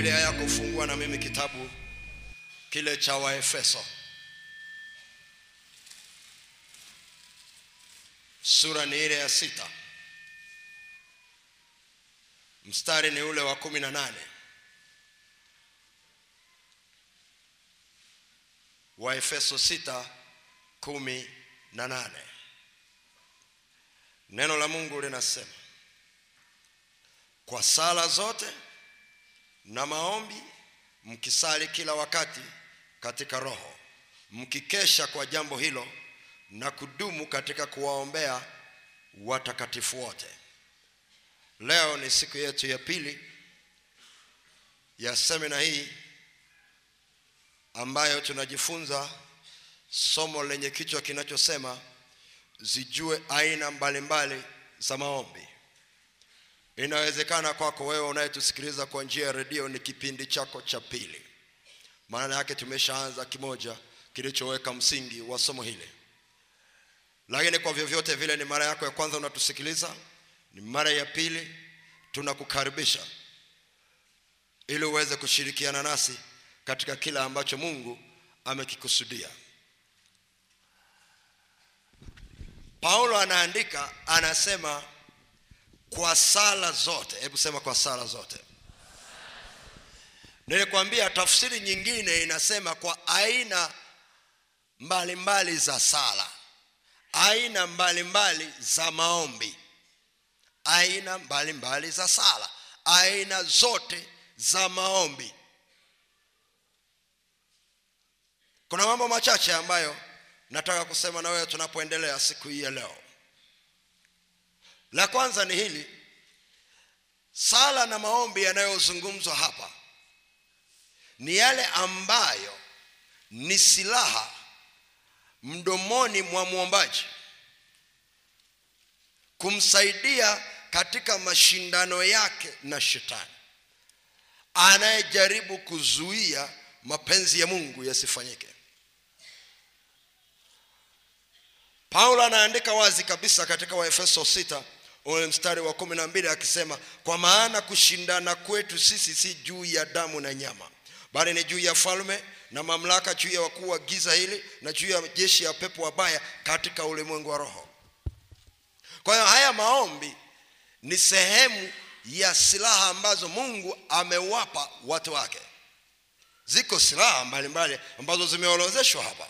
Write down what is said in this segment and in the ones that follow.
Biblia yako fungua na mimi kitabu kile cha Waefeso. Sura ni ile ya sita. Mstari ni ule wa kumi na nane. Waefeso sita kumi na nane. Neno la Mungu linasema kwa sala zote na maombi mkisali kila wakati katika roho mkikesha kwa jambo hilo na kudumu katika kuwaombea watakatifu wote. Leo ni siku yetu ya pili ya semina hii ambayo tunajifunza somo lenye kichwa kinachosema zijue aina mbalimbali za maombi inawezekana kwako wewe unayetusikiliza kwa njia ya redio ni kipindi chako cha pili. Maana yake tumeshaanza kimoja kilichoweka msingi wa somo hili. Lakini kwa vyovyote vile ni mara yako ya kwanza unatusikiliza ni mara ya pili tunakukaribisha ili uweze kushirikiana nasi katika kila ambacho mungu amekikusudia. Paulo anaandika anasema kwa sala zote. Hebu sema kwa sala zote. Nilikwambia tafsiri nyingine inasema kwa aina mbalimbali mbali za sala. Aina mbalimbali mbali za maombi. Aina mbalimbali mbali za sala. Aina zote za maombi. Kuna mambo machache ambayo nataka kusema na wewe tunapoendelea siku hii ya leo la kwanza ni hili. Sala na maombi yanayozungumzwa hapa ni yale ambayo ni silaha mdomoni mwa mwombaji kumsaidia katika mashindano yake na shetani. Anayejaribu kuzuia mapenzi ya mungu yasifanyike. Paulo anaandika wazi kabisa katika waefeso 6 ule mstari wa kumi na mbili akisema kwa maana kushindana kwetu sisi si juu ya damu na nyama bali ni juu ya falme na mamlaka juu ya wakuu wa giza hili na juu ya jeshi ya pepo wabaya katika ulimwengu wa roho. Kwa hiyo haya maombi ni sehemu ya silaha ambazo mungu amewapa watu wake. Ziko silaha mbalimbali ambazo zimeorozeshwa hapa.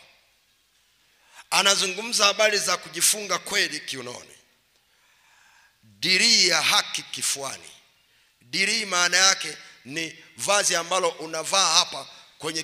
Anazungumza habari za kujifunga kweli kiunoni dirii ya haki kifuani. Dirii maana yake ni vazi ambalo unavaa hapa kwenye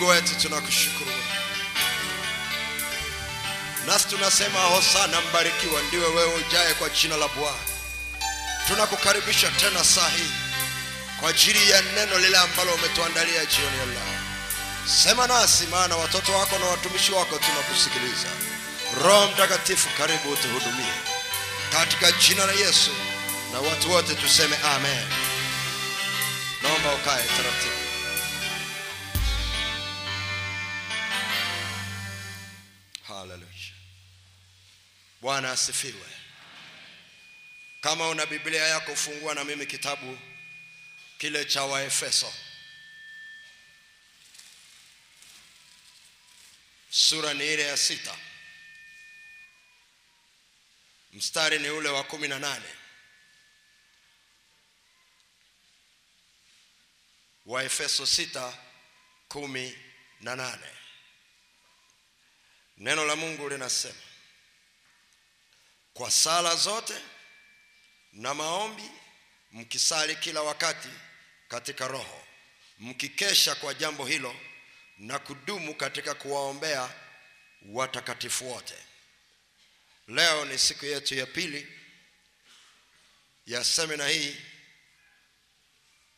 mungu wetu tunakushukuru. Nasi tunasema hosana mbarikiwa ndiwe wewe ujaye kwa jina la bwana. Tunakukaribisha tena saa hii kwa ajili ya neno lile ambalo umetuandalia jioni ya leo. Sema nasi maana watoto wako na watumishi wako tunakusikiliza. Roho mtakatifu karibu utuhudumie. Katika jina la yesu na watu wote tuseme amen. Naomba ukae taratibu bwana asifiwe. Kama una biblia yako fungua na mimi kitabu kile cha waefeso. Sura ni ile ya sita. Mstari ni ule wa kumi na nane. Waefeso sita kumi na nane. Neno la mungu linasema kwa sala zote na maombi mkisali kila wakati katika roho mkikesha kwa jambo hilo na kudumu katika kuwaombea watakatifu wote. Leo ni siku yetu ya pili ya semina hii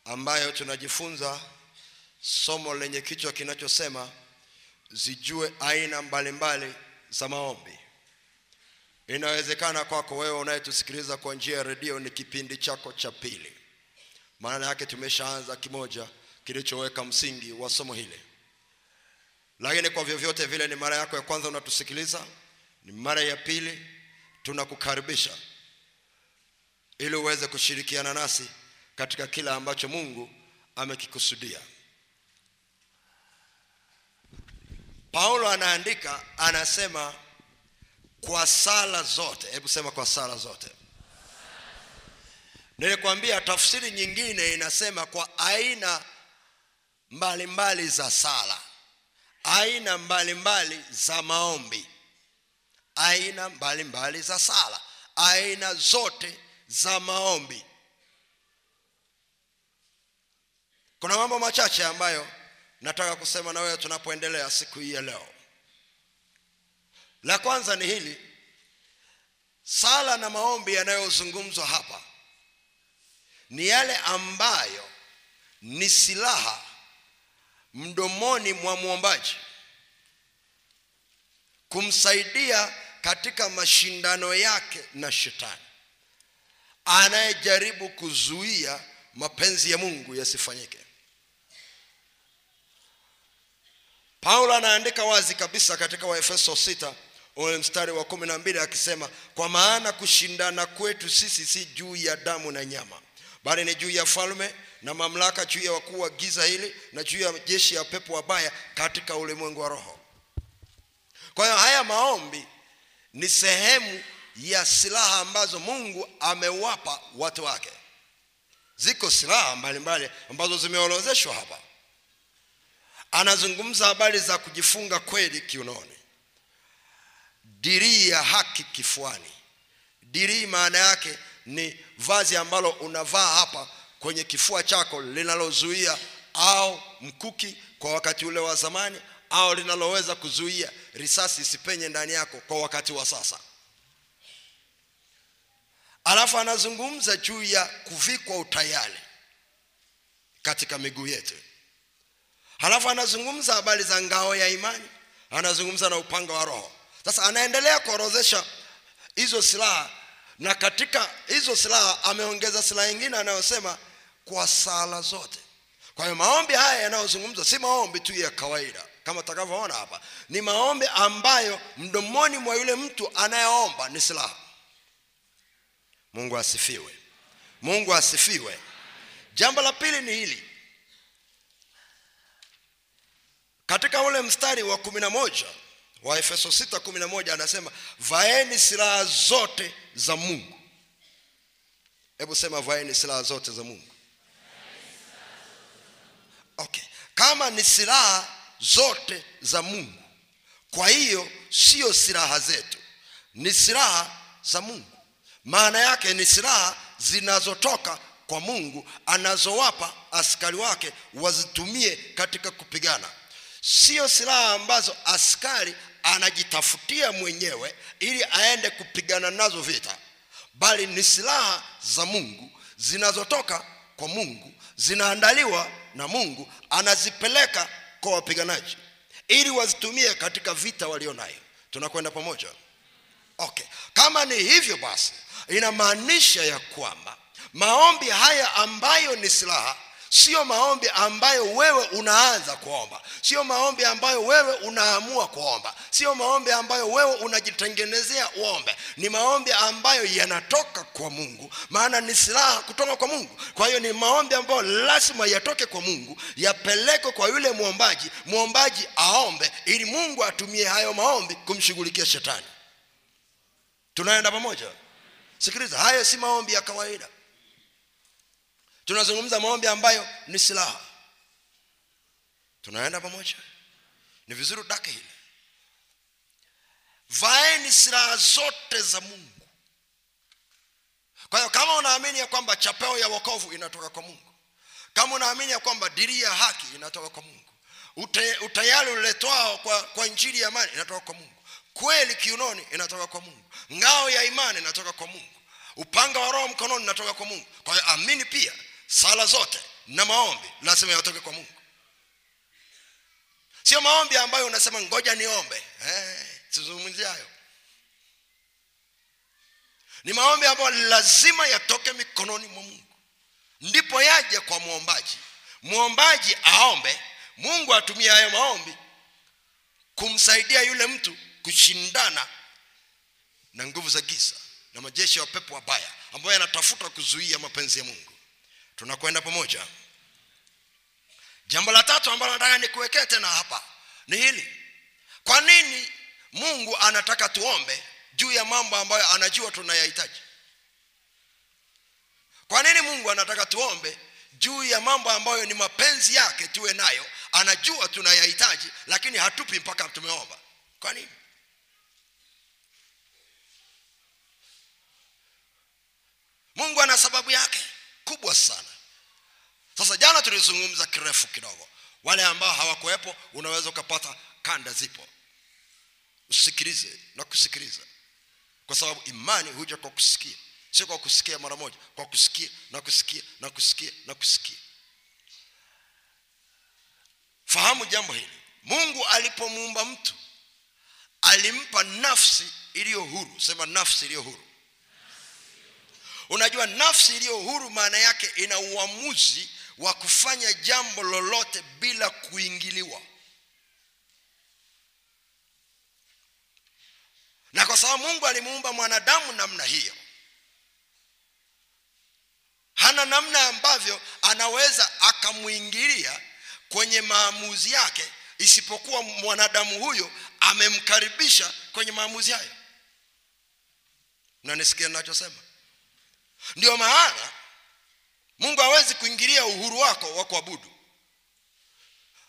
ambayo tunajifunza somo lenye kichwa kinachosema zijue aina mbalimbali za maombi inawezekana kwako wewe unayetusikiliza kwa njia ya redio ni kipindi chako cha pili. Maana yake tumeshaanza kimoja kilichoweka msingi wa somo hili. Lakini kwa vyovyote vile ni mara yako ya kwanza unatusikiliza ni mara ya pili tunakukaribisha ili uweze kushirikiana nasi katika kila ambacho mungu amekikusudia. Paulo anaandika anasema kwa sala zote. Hebu sema kwa sala zote. Nilikwambia tafsiri nyingine inasema kwa aina mbalimbali mbali za sala. Aina mbalimbali mbali za maombi. Aina mbalimbali mbali za sala. Aina zote za maombi. Kuna mambo machache ambayo nataka kusema na wewe tunapoendelea siku hii ya leo la kwanza ni hili. Sala na maombi yanayozungumzwa hapa ni yale ambayo ni silaha mdomoni mwa mwombaji kumsaidia katika mashindano yake na shetani anayejaribu kuzuia mapenzi ya mungu yasifanyike. Paulo anaandika wazi kabisa katika waefeso 6 ule mstari wa kumi na mbili akisema kwa maana kushindana kwetu sisi si juu ya damu na nyama bali ni juu ya falme na mamlaka juu ya wakuu wa giza hili na juu ya jeshi ya pepo wabaya katika ulimwengu wa roho. Kwa hiyo haya maombi ni sehemu ya silaha ambazo mungu amewapa watu wake. Ziko silaha mbalimbali ambazo zimeorozeshwa hapa. Anazungumza habari za kujifunga kweli kiunoni dirii ya haki kifuani. Dirii maana yake ni vazi ambalo unavaa hapa kwenye kifua chako linalozuia au mkuki kwa wakati ule wa zamani au linaloweza kuzuia risasi isipenye ndani yako kwa wakati wa sasa. Alafu anazungumza juu ya kuvikwa utayari katika miguu yetu. Halafu anazungumza habari za ngao ya imani anazungumza na upanga wa roho sasa anaendelea kuorodhesha hizo silaha na katika hizo silaha ameongeza silaha nyingine anayosema kwa sala zote. Kwa hiyo maombi haya yanayozungumzwa si maombi tu ya kawaida kama utakavyoona hapa. Ni maombi ambayo mdomoni mwa yule mtu anayeomba ni silaha. Mungu asifiwe. Mungu asifiwe. Jambo la pili ni hili. Katika ule mstari wa kumi na moja wa efeso 6 kumi moja anasema vaeni silaha zote za mungu. Hebu sema vaeni silaha zote za mungu. Okay. Kama ni silaha zote za mungu kwa hiyo sio silaha zetu ni silaha za mungu. Maana yake ni silaha zinazotoka kwa mungu anazowapa askari wake wazitumie katika kupigana. Sio silaha ambazo askari anajitafutia mwenyewe ili aende kupigana nazo vita. Bali ni silaha za mungu zinazotoka kwa mungu zinaandaliwa na mungu anazipeleka kwa wapiganaji ili wazitumie katika vita walionayo. Tunakwenda pamoja? Okay. Kama ni hivyo basi inamaanisha ya kwamba maombi haya ambayo ni silaha sio maombi ambayo wewe unaanza kuomba. Sio maombi ambayo wewe unaamua kuomba. Sio maombi ambayo wewe unajitengenezea uombe. Ni maombi ambayo yanatoka kwa mungu. Maana ni silaha kutoka kwa mungu. Kwa hiyo ni maombi ambayo lazima yatoke kwa mungu yapelekwe kwa yule mwombaji. Mwombaji aombe ili mungu atumie hayo maombi kumshughulikia shetani. Tunaenda pamoja? Sikiliza haya si maombi ya kawaida tunazungumza maombi ambayo ni silaha. Tunaenda pamoja. Ni vizuri dake hili. Vaeni silaha zote za mungu. Kwa hiyo kama unaamini ya kwamba chapeo ya wokovu inatoka kwa mungu kama unaamini ya kwamba dirii ya haki inatoka kwa mungu Ute, utayari uletwao kwa, kwa njiri ya amani inatoka kwa mungu. Kweli kiunoni inatoka kwa mungu. Ngao ya imani inatoka kwa mungu. Upanga wa roho mkononi inatoka kwa mungu. Kwa hiyo amini pia sala zote na maombi lazima yatoke kwa mungu. Sio maombi ambayo unasema ngoja niombe. Eh, sizungumzi hayo ni maombi ambayo lazima yatoke mikononi mwa mungu. Ndipo yaje kwa mwombaji. Mwombaji aombe mungu atumie hayo maombi kumsaidia yule mtu kushindana na nguvu za giza na majeshi ya pepo wabaya ambayo yanatafuta kuzuia mapenzi ya mungu tunakwenda pamoja. Jambo la tatu ambalo nataka nikuwekee tena hapa ni hili. Kwa nini mungu anataka tuombe juu ya mambo ambayo anajua tunayahitaji? Kwa nini mungu anataka tuombe juu ya mambo ambayo ni mapenzi yake tuwe nayo anajua tunayahitaji lakini hatupi mpaka tumeomba? Kwa nini? Mungu ana sababu yake kubwa sana sasa jana tulizungumza kirefu kidogo. Wale ambao hawakuwepo unaweza ukapata kanda zipo. Usikilize na kusikiliza kwa sababu imani huja kwa kusikia. Sio kwa kusikia mara moja. Kwa kusikia na kusikia na kusikia na kusikia fahamu jambo hili. Mungu alipomuumba mtu alimpa nafsi iliyo huru. Sema nafsi iliyo huru. Unajua nafsi iliyo huru maana yake ina uamuzi wa kufanya jambo lolote bila kuingiliwa. Na kwa sababu mungu alimuumba mwanadamu namna hiyo hana namna ambavyo anaweza akamwingilia kwenye maamuzi yake isipokuwa mwanadamu huyo amemkaribisha kwenye maamuzi hayo. Nanisikia ninachosema? Ndio maana mungu hawezi kuingilia uhuru wako wa kuabudu.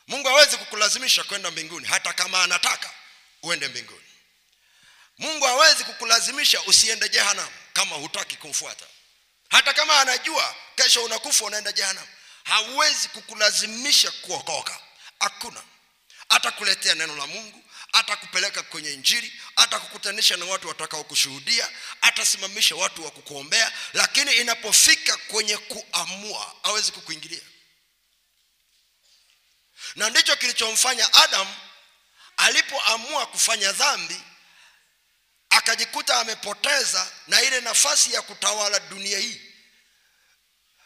Mungu hawezi kukulazimisha kwenda mbinguni hata kama anataka uende mbinguni. Mungu hawezi kukulazimisha usiende jehanamu kama hutaki kumfuata. Hata kama anajua kesho unakufa unaenda jehanamu. Hawezi kukulazimisha kuokoka. Hakuna. Atakuletea neno la mungu atakupeleka kwenye injili atakukutanisha na watu watakaokushuhudia atasimamisha watu wa kukuombea lakini inapofika kwenye kuamua awezi kukuingilia. Na ndicho kilichomfanya adam alipoamua kufanya dhambi akajikuta amepoteza na ile nafasi ya kutawala dunia hii.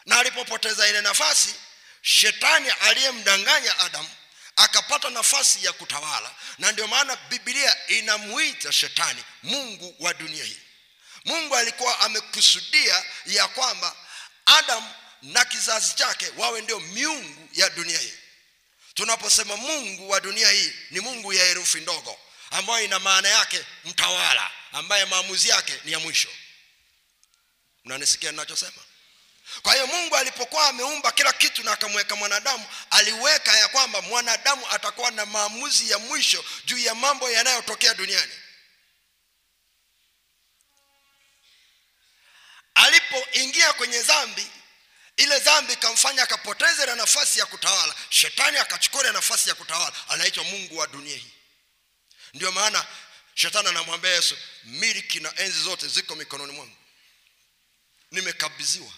Na alipopoteza ile nafasi shetani aliyemdanganya adamu akapata nafasi ya kutawala na ndio maana bibilia inamuita shetani mungu wa dunia hii. Mungu alikuwa amekusudia ya kwamba adam na kizazi chake wawe ndio miungu ya dunia hii. Tunaposema mungu wa dunia hii ni mungu ya herufi ndogo ambayo ina maana yake mtawala ambaye maamuzi yake ni ya mwisho. Mnanisikia ninachosema kwa hiyo mungu alipokuwa ameumba kila kitu na akamweka mwanadamu aliweka ya kwamba mwanadamu atakuwa na maamuzi ya mwisho juu ya mambo yanayotokea duniani. Alipoingia kwenye dhambi ile dhambi ikamfanya akapoteza na nafasi ya kutawala. Shetani akachukua nafasi ya kutawala anaitwa mungu wa dunia hii. Ndio maana shetani anamwambia yesu miliki na enzi zote ziko mikononi mwangu. Nimekabidhiwa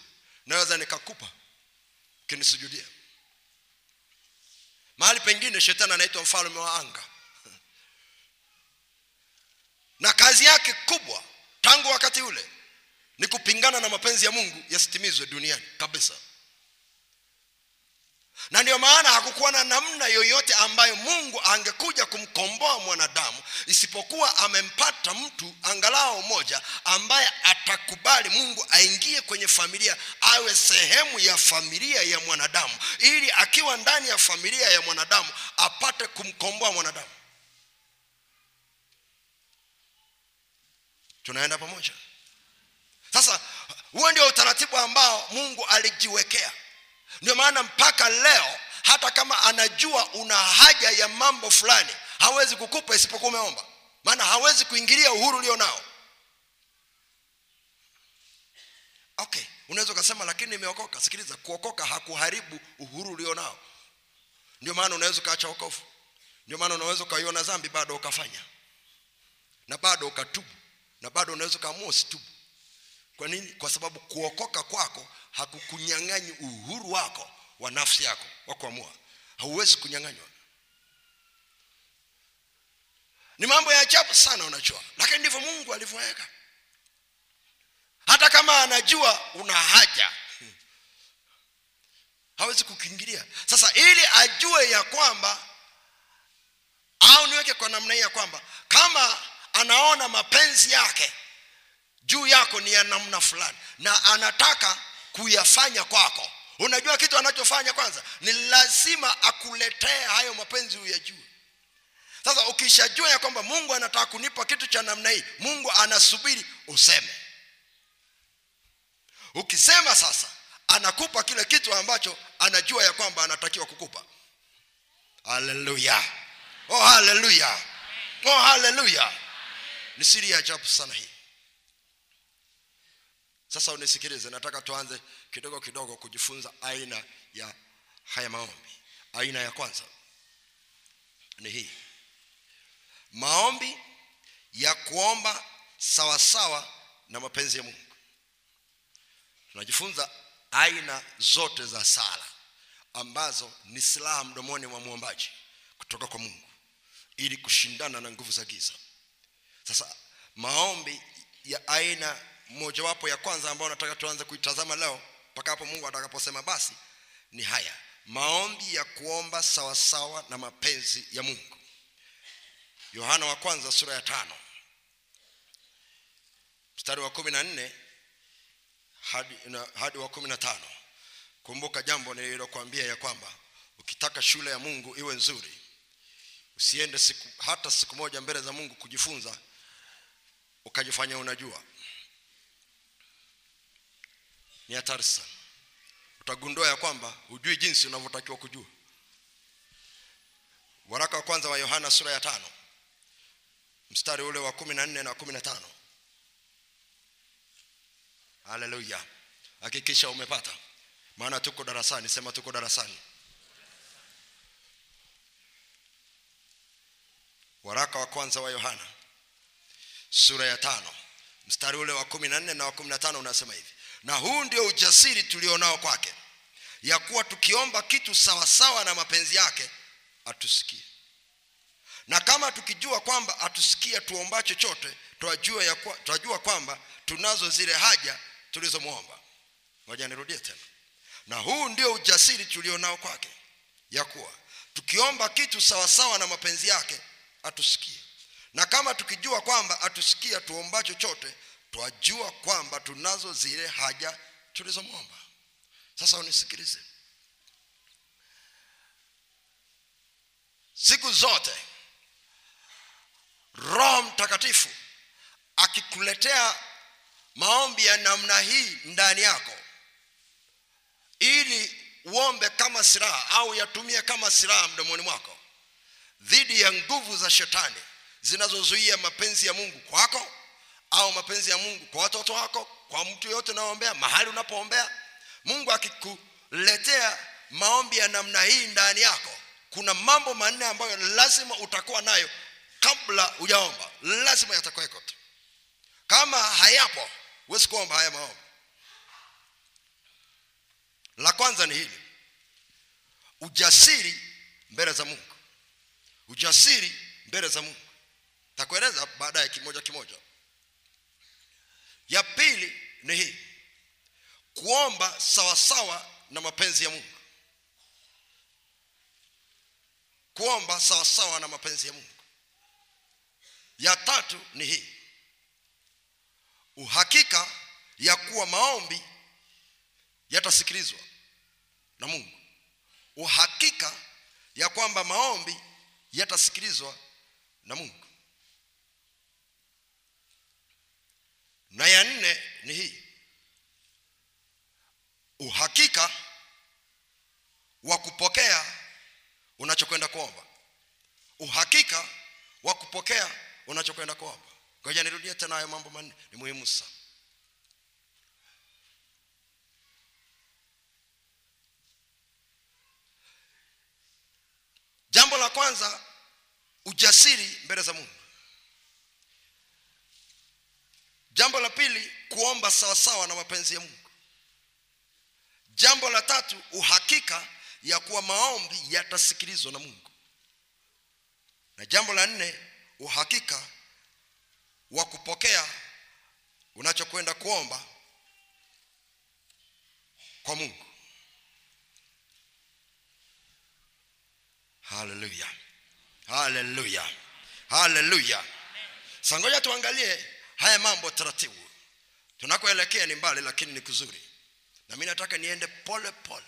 naweza nikakupa ukinisujudia mahali pengine shetani anaitwa mfalme wa anga. Na kazi yake kubwa tangu wakati ule ni kupingana na mapenzi ya mungu yasitimizwe duniani kabisa na ndio maana hakukuwa na namna yoyote ambayo mungu angekuja kumkomboa mwanadamu isipokuwa amempata mtu angalau moja ambaye atakubali mungu aingie kwenye familia awe sehemu ya familia ya mwanadamu ili akiwa ndani ya familia ya mwanadamu apate kumkomboa mwanadamu. Tunaenda pamoja. Sasa huo ndio utaratibu ambao mungu alijiwekea ndio maana mpaka leo hata kama anajua una haja ya mambo fulani hawezi kukupa isipokuwa umeomba. Maana hawezi kuingilia uhuru ulio nao. Okay unaweza ukasema lakini nimeokoka. Sikiliza kuokoka hakuharibu uhuru ulio nao. Ndio maana unaweza ukaacha wokovu. Ndio maana unaweza ukaiona dhambi bado ukafanya. Na bado ukatubu. Na bado unaweza ukaamua usitubu kwa nini? Kwa sababu kuokoka kwako hakukunyang'anyi uhuru wako wa nafsi yako wa kuamua. Hauwezi kunyang'anywa. Ni mambo ya ajabu sana unajua. Lakini ndivyo mungu alivyoweka. Hata kama anajua una haja hawezi kukiingilia sasa ili ajue ya kwamba au niweke kwa namna hii ya kwamba kama anaona mapenzi yake juu yako ni ya namna fulani na anataka kuyafanya kwako. Unajua kitu anachofanya kwanza? Ni lazima akuletee hayo mapenzi uyajue. Sasa ukishajua ya kwamba mungu anataka kunipa kitu cha namna hii mungu anasubiri useme. Ukisema sasa anakupa kile kitu ambacho anajua ya kwamba anatakiwa kukupa. Haleluya oh haleluya oh haleluya ni siri ya ajabu sana hii sasa unisikilize nataka tuanze kidogo kidogo kujifunza aina ya haya maombi. Aina ya kwanza ni hii. Maombi ya kuomba sawasawa na mapenzi ya mungu. Tunajifunza aina zote za sala ambazo ni silaha mdomoni mwa mwombaji kutoka kwa mungu ili kushindana na nguvu za giza. Sasa maombi ya aina mojawapo ya kwanza ambayo nataka tuanze kuitazama leo mpaka hapo mungu atakaposema basi ni haya. Maombi ya kuomba sawasawa na mapenzi ya mungu. Yohana wa kwanza sura ya tano. Mstari wa kumi na nne hadi, na, hadi wa kumi na tano. Kumbuka jambo nililokuambia ya kwamba ukitaka shule ya mungu iwe nzuri usiende siku, hata siku moja mbele za mungu kujifunza ukajifanya unajua ni hatari sana. Utagundua ya kwamba hujui jinsi unavyotakiwa kujua. Waraka wa kwanza wa yohana sura ya tano mstari ule wa kumi na nne na kumi na tano. Haleluya. Hakikisha umepata. Maana tuko darasani. Sema tuko darasani. Waraka wa kwanza wa yohana sura ya tano mstari ule wa kumi na nne na wa kumi na tano unasema hivi na huu ndio ujasiri tulionao kwake ya kuwa tukiomba kitu sawasawa na mapenzi yake atusikie na kama tukijua kwamba atusikia tuomba chochote twajua, ya kwa, twajua kwamba tunazo zile haja tulizomwomba. Ngoja nirudie tena. Na huu ndio ujasiri tulionao kwake ya kuwa tukiomba kitu sawasawa na mapenzi yake atusikie na kama tukijua kwamba atusikia tuomba chochote twajua kwamba tunazo zile haja tulizomwomba. Sasa unisikilize. Siku zote roho mtakatifu akikuletea maombi ya namna hii ndani yako ili uombe kama silaha au yatumie kama silaha mdomoni mwako dhidi ya nguvu za shetani zinazozuia mapenzi ya mungu kwako au mapenzi ya mungu kwa watoto wako kwa mtu yoyote unaoombea mahali unapoombea. Mungu akikuletea maombi ya namna hii ndani yako kuna mambo manne ambayo lazima utakuwa nayo kabla hujaomba. Lazima yatakuweko tu. Kama hayapo huwezi kuomba haya maombi. La kwanza ni hili. Ujasiri mbele za mungu. Ujasiri mbele za mungu. Takueleza baadaye kimoja kimoja ya pili ni hii. Kuomba sawasawa na mapenzi ya mungu. Kuomba sawasawa na mapenzi ya mungu. Ya tatu ni hii. Uhakika ya kuwa maombi yatasikilizwa na mungu. Uhakika ya kwamba maombi yatasikilizwa na mungu na ya nne ni hii. Uhakika wa kupokea unachokwenda kuomba. Uhakika wa kupokea unachokwenda kuomba. Ngoja nirudie tena hayo mambo manne. Ni muhimu sana. Jambo la kwanza ujasiri mbele za mungu jambo la pili kuomba sawasawa na mapenzi ya mungu. Jambo la tatu uhakika ya kuwa maombi yatasikilizwa na mungu. Na jambo la nne uhakika wa kupokea unachokwenda kuomba kwa mungu. Haleluya haleluya haleluya sangoja tuangalie haya mambo taratibu. Tunakoelekea ni mbali lakini ni kuzuri. Na mi nataka niende pole pole.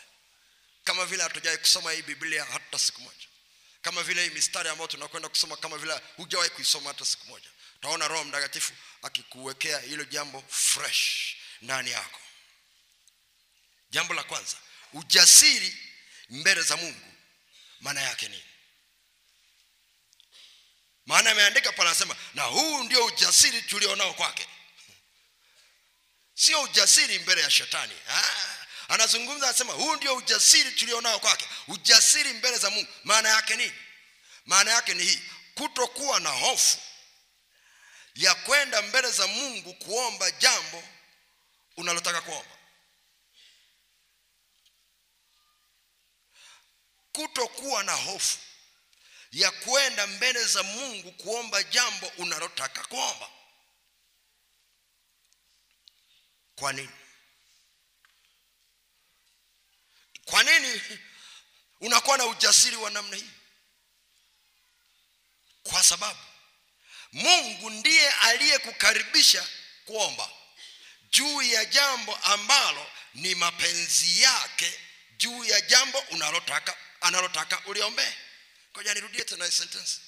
Kama vile hatujawai kusoma hii biblia hata siku moja. Kama vile hii mistari ambayo tunakwenda kusoma kama vile hujawahi kuisoma hata siku moja. Utaona roho mtakatifu akikuwekea hilo jambo fresh ndani yako. Jambo la kwanza ujasiri mbele za mungu. Maana yake nini maana ameandika pale anasema na huu ndio ujasiri tulionao kwake. Sio ujasiri mbele ya shetani. Ah, anazungumza anasema huu ndio ujasiri tulionao kwake. Ujasiri mbele za mungu. Maana yake nini? Maana yake ni hii kutokuwa na hofu ya kwenda mbele za mungu kuomba jambo unalotaka kuomba. Kutokuwa na hofu ya kwenda mbele za mungu kuomba jambo unalotaka kuomba. Kwa nini? Kwa nini unakuwa na ujasiri wa namna hii? Kwa sababu mungu ndiye aliyekukaribisha kuomba juu ya jambo ambalo ni mapenzi yake juu ya jambo unalotaka analotaka uliombee koja nirudie tena sentence.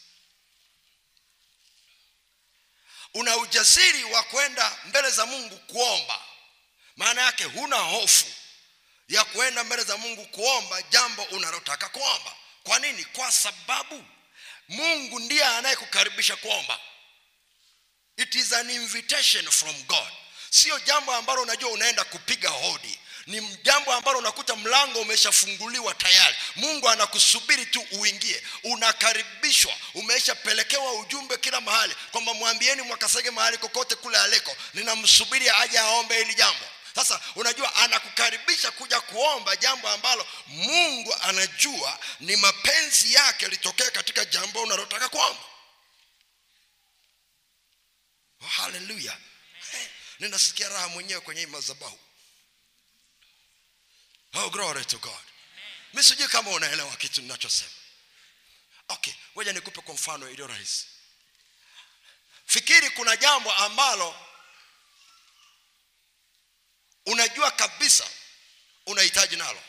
Una ujasiri wa kwenda mbele za mungu kuomba. Maana yake huna hofu ya kuenda mbele za mungu kuomba jambo unalotaka kuomba. Kwa nini? Kwa sababu mungu ndiye anayekukaribisha kuomba. It is an invitation from god. Sio jambo ambalo unajua unaenda kupiga hodi ni jambo ambalo unakuta mlango umeshafunguliwa tayari. Mungu anakusubiri tu uingie. Unakaribishwa. Umeshapelekewa ujumbe kila mahali kwamba mwambieni mwakasege mahali kokote kule aliko. Ninamsubiri aje aombe hili jambo. Sasa unajua anakukaribisha kuja kuomba jambo ambalo mungu anajua ni mapenzi yake litokee katika jambo unalotaka kuomba. Oh, haleluya hey, ninasikia raha mwenyewe kwenye hii madhabahu oh glory to god. Mi sijui kama unaelewa kitu ninachosema. Okay ngoja nikupe kwa mfano iliyo rahisi. Fikiri kuna jambo ambalo unajua kabisa unahitaji nalo.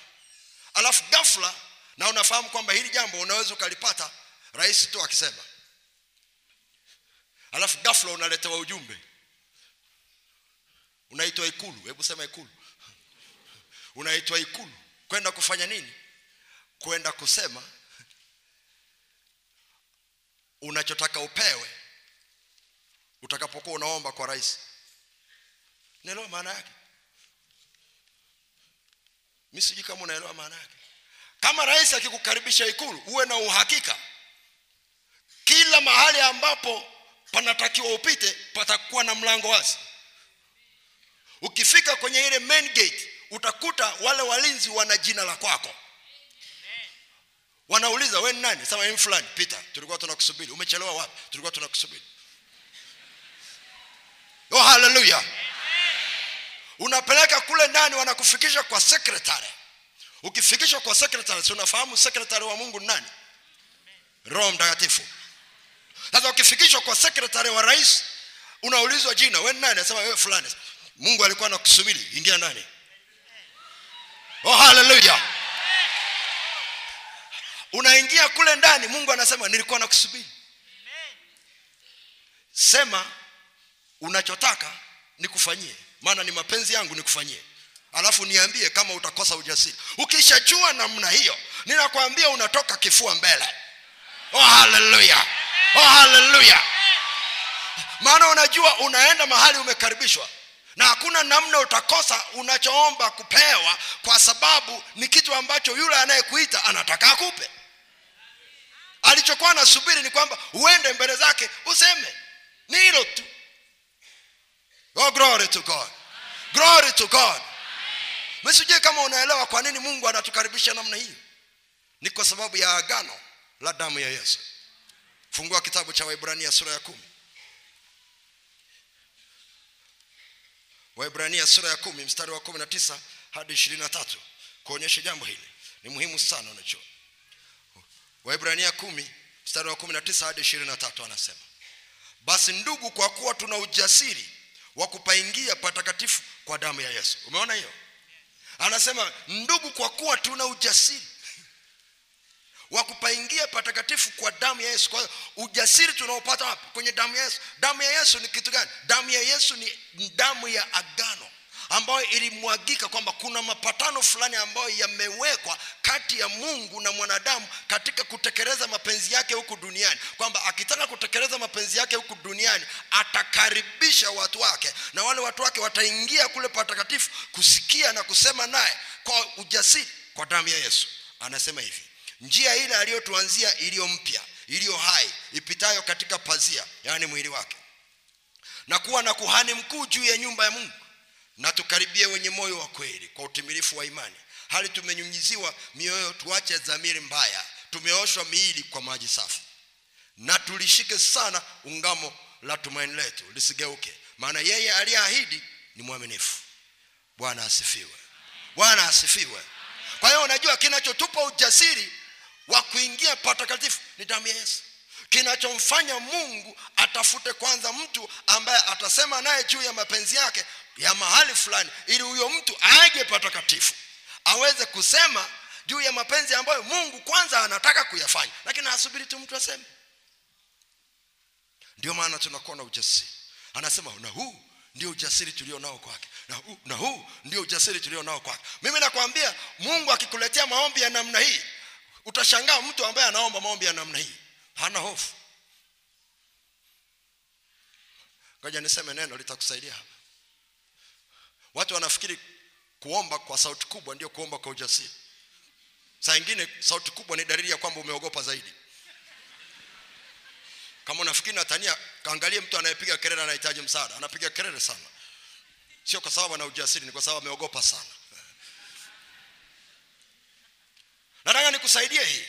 Alafu ghafla na unafahamu kwamba hili jambo unaweza ukalipata rahisi tu akisema. Alafu ghafla unaletewa ujumbe. Unaitwa ikulu hebu sema ikulu unaitwa ikulu. Kwenda kufanya nini? Kwenda kusema unachotaka upewe utakapokuwa unaomba kwa rais. Naelewa maana yake? Mi sijui kama unaelewa maana yake. Kama rais akikukaribisha ikulu uwe na uhakika kila mahali ambapo panatakiwa upite patakuwa na mlango wazi. Ukifika kwenye ile main gate utakuta wale walinzi wana jina la kwako. Wanauliza we nani? Sema mimi fulani. Peter tulikuwa tunakusubiri. Umechelewa wapi? Tulikuwa tunakusubiri. Oh haleluya unapeleka kule ndani wanakufikisha kwa secretary. Ukifikishwa kwa secretary si unafahamu secretary wa mungu ni nani? Roho mtakatifu. Sasa ukifikishwa kwa secretary wa rais unaulizwa jina. We nani? Anasema wewe fulani. Mungu alikuwa anakusubiri. Ingia ndani oh haleluya unaingia kule ndani mungu anasema nilikuwa nakusubiri. Sema unachotaka nikufanyie maana ni mapenzi yangu nikufanyie. Alafu niambie kama utakosa ujasiri. Ukishajua namna hiyo ninakwambia unatoka kifua mbele. Oh haleluya oh haleluya maana unajua unaenda mahali umekaribishwa na hakuna namna utakosa unachoomba kupewa kwa sababu ni kitu ambacho yule anayekuita anataka akupe. Alichokuwa anasubiri ni kwamba uende mbele zake useme ni hilo tu. Oh glory to god. Glory to god. Msijue kama unaelewa kwa nini mungu anatukaribisha namna hii. Ni kwa sababu ya agano la damu ya yesu. Fungua kitabu cha waibrania sura ya kumi waibrania sura ya kumi mstari wa kumi na tisa hadi ishirini na tatu. Kuonyesha jambo hili. Ni muhimu sana unacho waibrania kumi mstari wa kumi na tisa hadi ishirini na tatu anasema basi ndugu kwa kuwa tuna ujasiri wa kupaingia patakatifu kwa damu ya yesu. Umeona hiyo? Anasema ndugu kwa kuwa tuna ujasiri wa kupaingia patakatifu kwa damu ya yesu. Kwa ujasiri tunaopata wapi? Kwenye damu ya yesu. Damu ya yesu ni kitu gani? Damu ya yesu ni damu ya agano ambayo ilimwagika kwamba kuna mapatano fulani ambayo yamewekwa kati ya mungu na mwanadamu katika kutekeleza mapenzi yake huku duniani. Kwamba akitaka kutekeleza mapenzi yake huku duniani atakaribisha watu wake na wale watu wake wataingia kule patakatifu kusikia na kusema naye kwa ujasiri kwa damu ya yesu. Anasema hivi njia ile aliyotuanzia iliyo mpya iliyo hai ipitayo katika pazia yaani mwili wake. Na kuwa na kuhani mkuu juu ya nyumba ya mungu. Na tukaribie wenye moyo wa kweli kwa utimilifu wa imani. Hali tumenyunyiziwa mioyo tuache dhamiri mbaya. Tumeoshwa miili kwa maji safi. Na tulishike sana ungamo la tumaini letu lisigeuke. Maana yeye aliyeahidi ni mwaminifu. Bwana asifiwe. Bwana asifiwe. Kwa hiyo unajua kinachotupa ujasiri wa kuingia patakatifu ni damu ya yesu. Kinachomfanya mungu atafute kwanza mtu ambaye atasema naye juu ya mapenzi yake ya mahali fulani ili huyo mtu aje patakatifu aweze kusema juu ya mapenzi ambayo mungu kwanza anataka kuyafanya. Lakini asubiri tu mtu aseme. Ndio maana tunakuwa na ujasiri. Anasema na huu ndio ujasiri tulio nao kwake. Na huu, na huu ndio ujasiri tulio nao kwake. Mimi nakwambia mungu akikuletea maombi ya namna hii utashangaa mtu ambaye anaomba maombi ya namna hii. Hana hofu. Ngoja niseme neno litakusaidia hapa. Watu wanafikiri kuomba kwa sauti kubwa ndio kuomba kwa ujasiri. Saa ingine sauti kubwa ni dalili ya kwamba umeogopa zaidi. Kama unafikiri natania kaangalie mtu anayepiga kelele anahitaji msaada. Anapiga kelele sana. Sio kwa sababu ana ujasiri ni kwa sababu ameogopa sana nataka nikusaidie hii.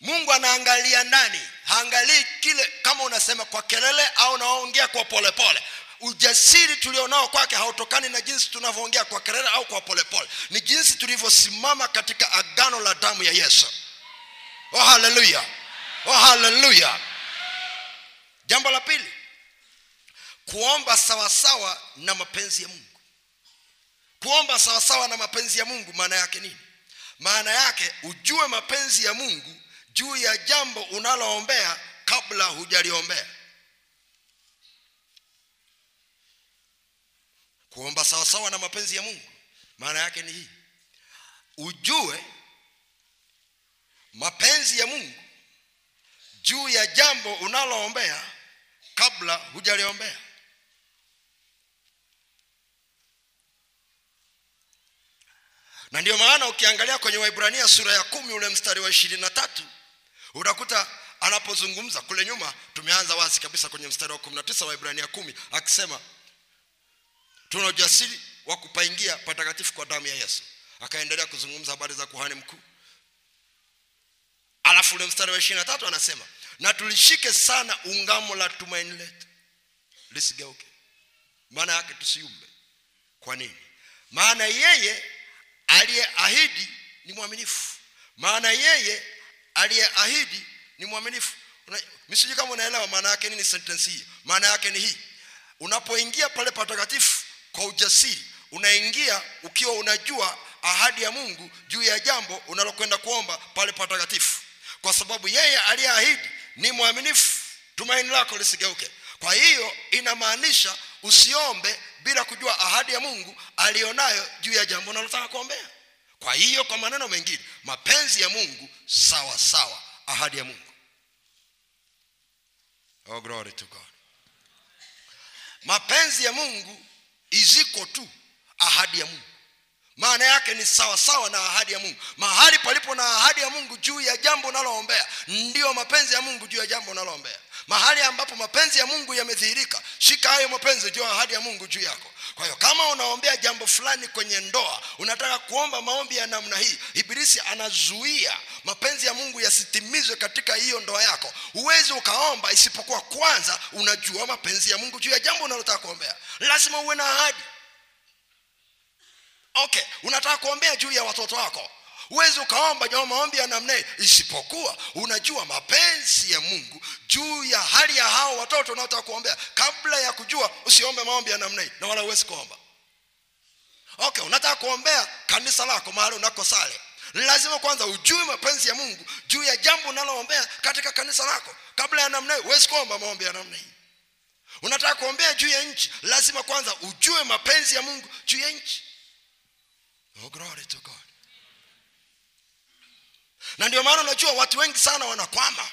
Mungu anaangalia ndani haangalii kile kama unasema kwa kelele au unaongea kwa polepole. Pole. ujasiri tulionao kwake hautokani na jinsi tunavyoongea kwa kelele au kwa polepole. Pole. ni jinsi tulivyosimama katika agano la damu ya yesu. Oh haleluya oh haleluya jambo la pili. Kuomba sawasawa na mapenzi ya mungu. Kuomba sawasawa na mapenzi ya mungu maana yake nini maana yake ujue mapenzi ya mungu juu ya jambo unaloombea kabla hujaliombea. Kuomba sawasawa na mapenzi ya mungu maana yake ni hii. Ujue mapenzi ya mungu juu ya jambo unaloombea kabla hujaliombea na ndio maana ukiangalia kwenye waibrania sura ya kumi ule mstari wa ishirini na tatu utakuta anapozungumza kule nyuma tumeanza wazi kabisa kwenye mstari wa 19 wa ibrania kumi akisema tuna ujasiri wa kupaingia patakatifu kwa damu ya yesu. Akaendelea kuzungumza habari za kuhani mkuu. Alafu ule mstari wa ishiri na tatu anasema na tulishike sana ungamo la tumaini letu lisigeuke. Maana yake tusiumbe. Kwa nini? Maana yeye aliyeahidi ni mwaminifu. Maana yeye aliyeahidi ni mwaminifu. Misiji kama unaelewa maana yake nini sentensi hii. Maana yake ni hii. Unapoingia pale patakatifu kwa ujasiri unaingia ukiwa unajua ahadi ya mungu juu ya jambo unalokwenda kuomba pale patakatifu. Kwa sababu yeye aliyeahidi ni mwaminifu. Tumaini lako lisigeuke. Kwa hiyo inamaanisha usiombe bila kujua ahadi ya mungu aliyonayo juu ya jambo unalotaka kuombea. Kwa hiyo kwa maneno mengine mapenzi ya mungu sawa sawa ahadi ya mungu. Oh, glory to god. Mapenzi ya mungu iziko tu ahadi ya mungu. Maana yake ni sawasawa sawa na ahadi ya mungu. Mahali palipo na ahadi ya mungu juu ya jambo unaloombea ndio mapenzi ya mungu juu ya jambo unaloombea mahali ambapo mapenzi ya mungu yamedhihirika. Shika hayo mapenzi juu ahadi ya mungu juu yako. Kwa hiyo kama unaombea jambo fulani kwenye ndoa unataka kuomba maombi ya namna hii ibilisi anazuia mapenzi ya mungu yasitimizwe katika hiyo ndoa yako. Huwezi ukaomba isipokuwa kwanza unajua mapenzi ya mungu juu ya jambo unalotaka kuombea. Lazima uwe na ahadi. Okay unataka kuombea juu ya watoto wako huwezi ukaomba juu maombi ya namna isipokuwa unajua mapenzi ya mungu juu ya hali ya hao watoto unaotaka kuombea. Kabla ya kujua usiombe maombi ya namna hii na wala huwezi kuomba. Okay unataka kuombea kanisa lako mahali unakosale. Lazima kwanza ujue mapenzi ya mungu juu ya jambo unaloombea katika kanisa lako. Kabla ya namna hii huwezi kuomba maombi ya namna hii unataka kuombea juu ya nchi lazima kwanza ujue mapenzi ya mungu juu ya nchi. Oh, glory to god na ndio maana unajua watu wengi sana wanakwama.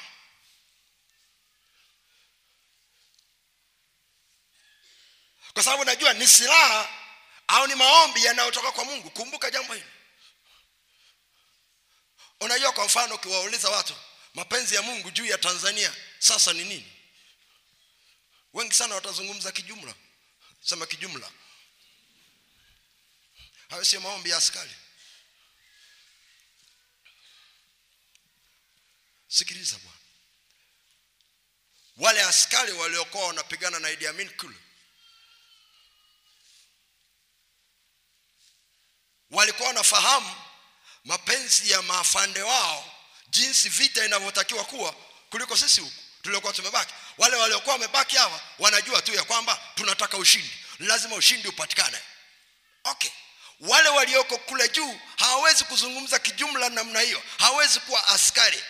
Kwa sababu najua ni silaha au ni maombi yanayotoka kwa mungu. Kumbuka jambo hili. Unajua kwa mfano ukiwauliza watu mapenzi ya mungu juu ya tanzania sasa ni nini? Wengi sana watazungumza kijumla. Sema kijumla. Hayo sio maombi ya askari sikiliza bwana. Wale askari waliokuwa wanapigana na Idi Amin kule walikuwa wanafahamu mapenzi ya maafande wao jinsi vita inavyotakiwa kuwa kuliko sisi huku tuliokuwa tumebaki. Wale waliokuwa wamebaki hawa wanajua tu ya kwamba tunataka ushindi. Lazima ushindi upatikane. Okay. Wale walioko kule juu hawawezi kuzungumza kijumla namna hiyo. Hawawezi kuwa askari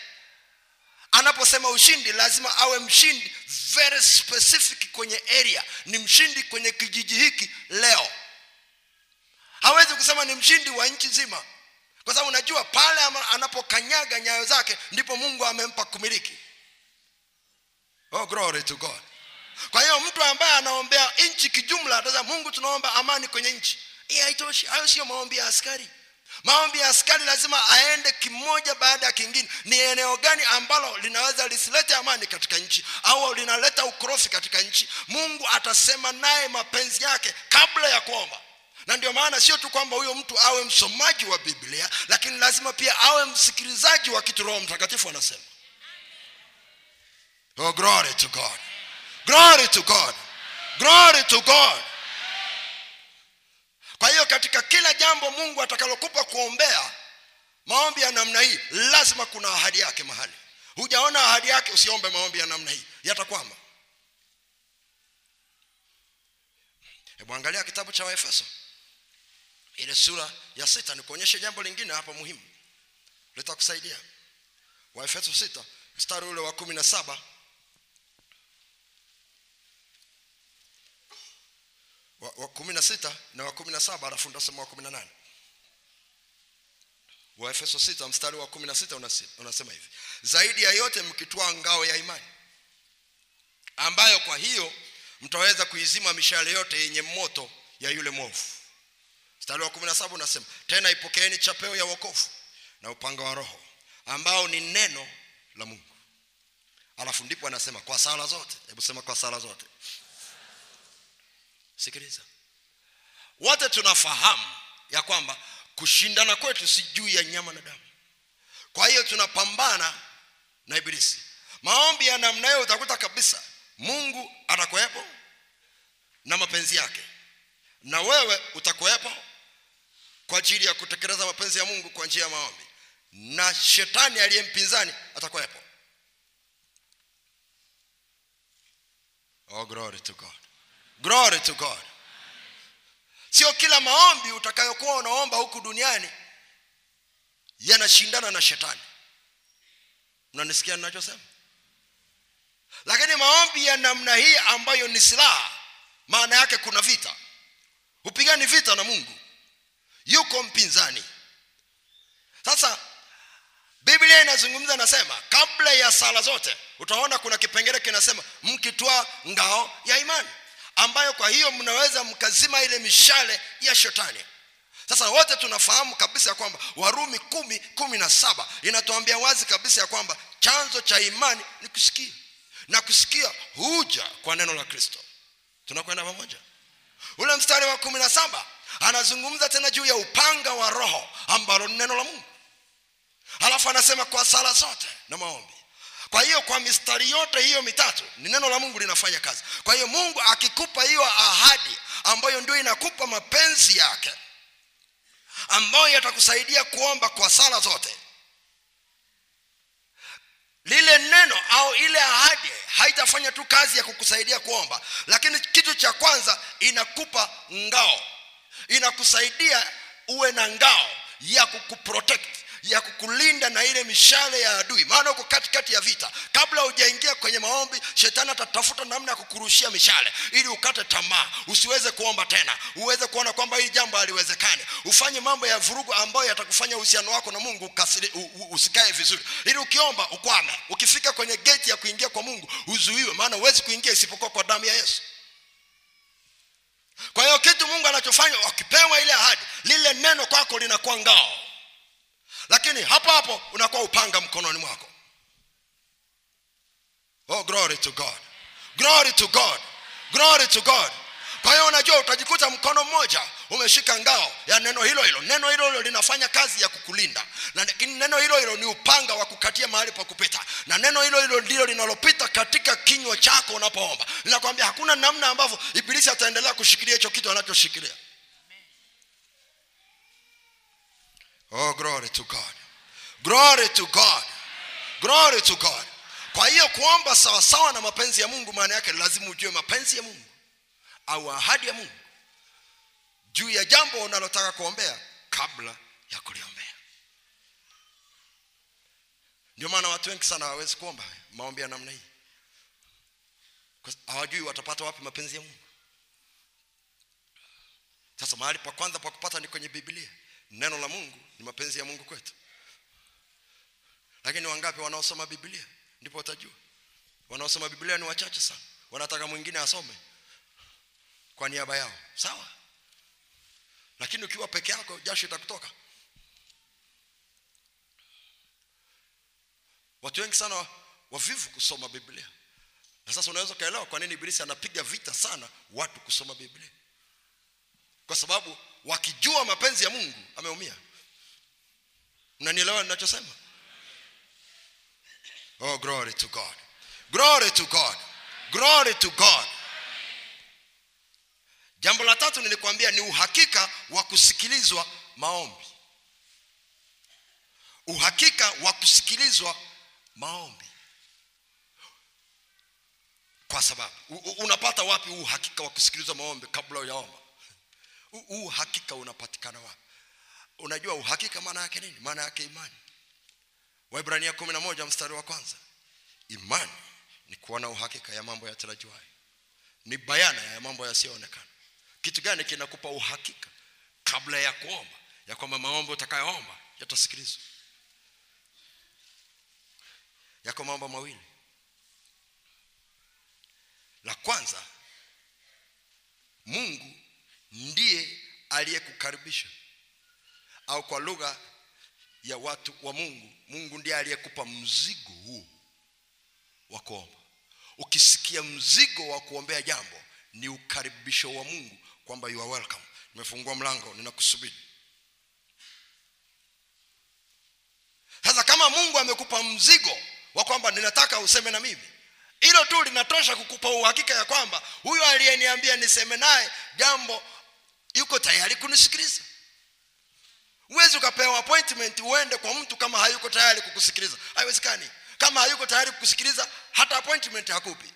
anaposema ushindi lazima awe mshindi very specific kwenye area. Ni mshindi kwenye kijiji hiki leo. Hawezi kusema ni mshindi wa nchi nzima. Kwa sababu unajua pale anapokanyaga nyayo zake ndipo mungu amempa kumiliki. Oh glory to god. Kwa hiyo mtu ambaye anaombea nchi kijumla mungu tunaomba amani kwenye nchi. Hii haitoshi hayo sio maombi ya askari maombi ya askari lazima aende kimoja baada ya kingine. Ni eneo gani ambalo linaweza lisilete amani katika nchi au linaleta ukorofi katika nchi? Mungu atasema naye mapenzi yake kabla ya kuomba. Na ndio maana sio tu kwamba huyo mtu awe msomaji wa biblia lakini lazima pia awe msikilizaji wa kitu roho mtakatifu anasema. Oh glory to god. Glory to god. Glory to god kwa hiyo katika kila jambo mungu atakalokupa kuombea maombi ya namna hii lazima kuna ahadi yake mahali. Hujaona ahadi yake usiombe maombi ya namna hii. Yatakwama. Hebu angalia kitabu cha waefeso. Ile sura ya sita nikuonyeshe jambo lingine hapa muhimu. Litakusaidia. Waefeso sita mstari ule wa kumi na saba wa, wa kumi na sita na wa kumi na saba alafu ndasema wa kumi na nane. Waefeso sita mstari wa kumi na sita unasema hivi. Zaidi ya yote mkitoa ngao ya imani ambayo kwa hiyo mtaweza kuizima mishale yote yenye moto ya yule mwovu. Mstari wa kumi na saba unasema tena ipokeeni chapeo ya wokovu na upanga wa roho ambao ni neno la mungu. Alafu ndipo anasema kwa sala zote hebu sema kwa sala zote sikiliza. Wote tunafahamu ya kwamba kushindana kwetu si juu ya nyama na damu. Kwa hiyo tunapambana na ibilisi. Maombi ya namna hiyo utakuta kabisa mungu atakuwepo na mapenzi yake. Na wewe utakuwepo kwa ajili ya kutekeleza mapenzi ya mungu kwa njia ya maombi. Na shetani aliye mpinzani atakuwepo. Oh glory to god glory to god. Sio kila maombi utakayokuwa unaomba huku duniani yanashindana na shetani. Mnanisikia ninachosema? Lakini maombi ya namna hii ambayo ni silaha maana yake kuna vita. Hupigani vita na mungu. Yuko mpinzani. Sasa biblia inazungumza nasema kabla ya sala zote utaona kuna kipengele kinasema mkitwaa ngao ya imani ambayo kwa hiyo mnaweza mkazima ile mishale ya shetani. Sasa wote tunafahamu kabisa ya kwamba warumi kumi kumi na saba inatuambia wazi kabisa ya kwamba chanzo cha imani ni kusikia. Na kusikia huja kwa neno la kristo. Tunakwenda pamoja? Ule mstari wa kumi na saba anazungumza tena juu ya upanga wa roho ambalo ni neno la mungu. Halafu anasema kwa sala zote na maombi kwa hiyo kwa mistari yote hiyo mitatu ni neno la mungu linafanya kazi. Kwa hiyo mungu akikupa hiyo ahadi ambayo ndio inakupa mapenzi yake ambayo yatakusaidia kuomba kwa sala zote lile neno au ile ahadi haitafanya tu kazi ya kukusaidia kuomba lakini kitu cha kwanza inakupa ngao. Inakusaidia uwe na ngao ya kukuprotect ya kukulinda na ile mishale ya adui. Maana uko katikati ya vita. Kabla hujaingia kwenye maombi shetani atatafuta namna ya kukurushia mishale ili ukate tamaa. Usiweze kuomba tena. Uweze kuona kwamba hili jambo haliwezekani. Ufanye mambo ya vurugu ambayo yatakufanya uhusiano wako na mungu ukasiri, u, u, usikae vizuri. Ili ukiomba ukwame. Ukifika kwenye geti ya kuingia kwa mungu uzuiwe. Maana huwezi kuingia isipokuwa kwa damu ya yesu. Kwa hiyo kitu mungu anachofanya wakipewa ile ahadi lile neno kwako linakuwa ngao lakini hapo hapo unakuwa upanga mkononi mwako. Oh glory to god. Glory to god. Glory to god. Kwa hiyo unajua utajikuta mkono mmoja umeshika ngao ya neno hilo hilo. Neno hilo hilo linafanya kazi ya kukulinda. Lakini neno hilo hilo ni upanga wa kukatia mahali pa kupita. Na neno hilo hilo ndilo linalopita katika kinywa chako unapoomba. Linakwambia hakuna namna ambavyo ibilisi ataendelea kushikilia hicho kitu anachoshikilia oh glory to god. Glory to god. Glory to god. Kwa hiyo kuomba sawa sawa na mapenzi ya mungu maana yake lazima ujue mapenzi ya mungu au ahadi ya mungu juu ya jambo unalotaka kuombea kabla ya kuliombea. Ndio maana watu wengi sana hawawezi kuomba maombi ya namna hii. Hawajui watapata wapi mapenzi ya mungu. Sasa mahali pa kwanza pa kupata ni kwenye biblia neno la mungu ni mapenzi ya mungu kwetu. Lakini wangapi wanaosoma biblia? Ndipo watajua. Wanaosoma biblia ni wachache sana. Wanataka mwingine asome kwa niaba yao. Sawa? Lakini ukiwa peke yako jasho itakutoka. Watu wengi sana wavivu kusoma biblia. Na sasa unaweza ukaelewa kwa nini ibilisi anapiga vita sana watu kusoma biblia. Kwa sababu wakijua mapenzi ya mungu ameumia. Mnanielewa ninachosema? Oh glory to god. Glory to god. Glory to god. Jambo la tatu nilikwambia ni uhakika wa kusikilizwa maombi. Uhakika wa kusikilizwa maombi. Kwa sababu unapata wapi uhakika wa kusikilizwa maombi kabla uyaomba huu uhakika unapatikana wapi? Unajua uhakika maana yake nini? Maana yake imani. Waibrania kumi na moja mstari wa kwanza. Imani ni kuwa na uhakika ya mambo yatarajiwayo. Ni bayana ya mambo yasiyoonekana. Kitu gani kinakupa uhakika kabla ya kuomba? Ya kwamba maombi utakayoomba yatasikilizwa. Yako mambo mawili. La kwanza mungu ndiye aliyekukaribisha. Au kwa lugha ya watu wa mungu mungu ndiye aliyekupa mzigo huo wa kuomba. Ukisikia mzigo wa kuombea jambo ni ukaribisho wa mungu kwamba you are welcome. Nimefungua mlango ninakusubiri. Sasa kama mungu amekupa mzigo wa kwamba ninataka useme na mimi hilo tu linatosha kukupa uhakika ya kwamba huyo aliyeniambia niseme naye jambo yuko tayari kunisikiliza? Huwezi ukapewa appointment uende kwa mtu kama hayuko tayari kukusikiliza. Haiwezekani. Kama hayuko tayari kukusikiliza hata appointment hakupi.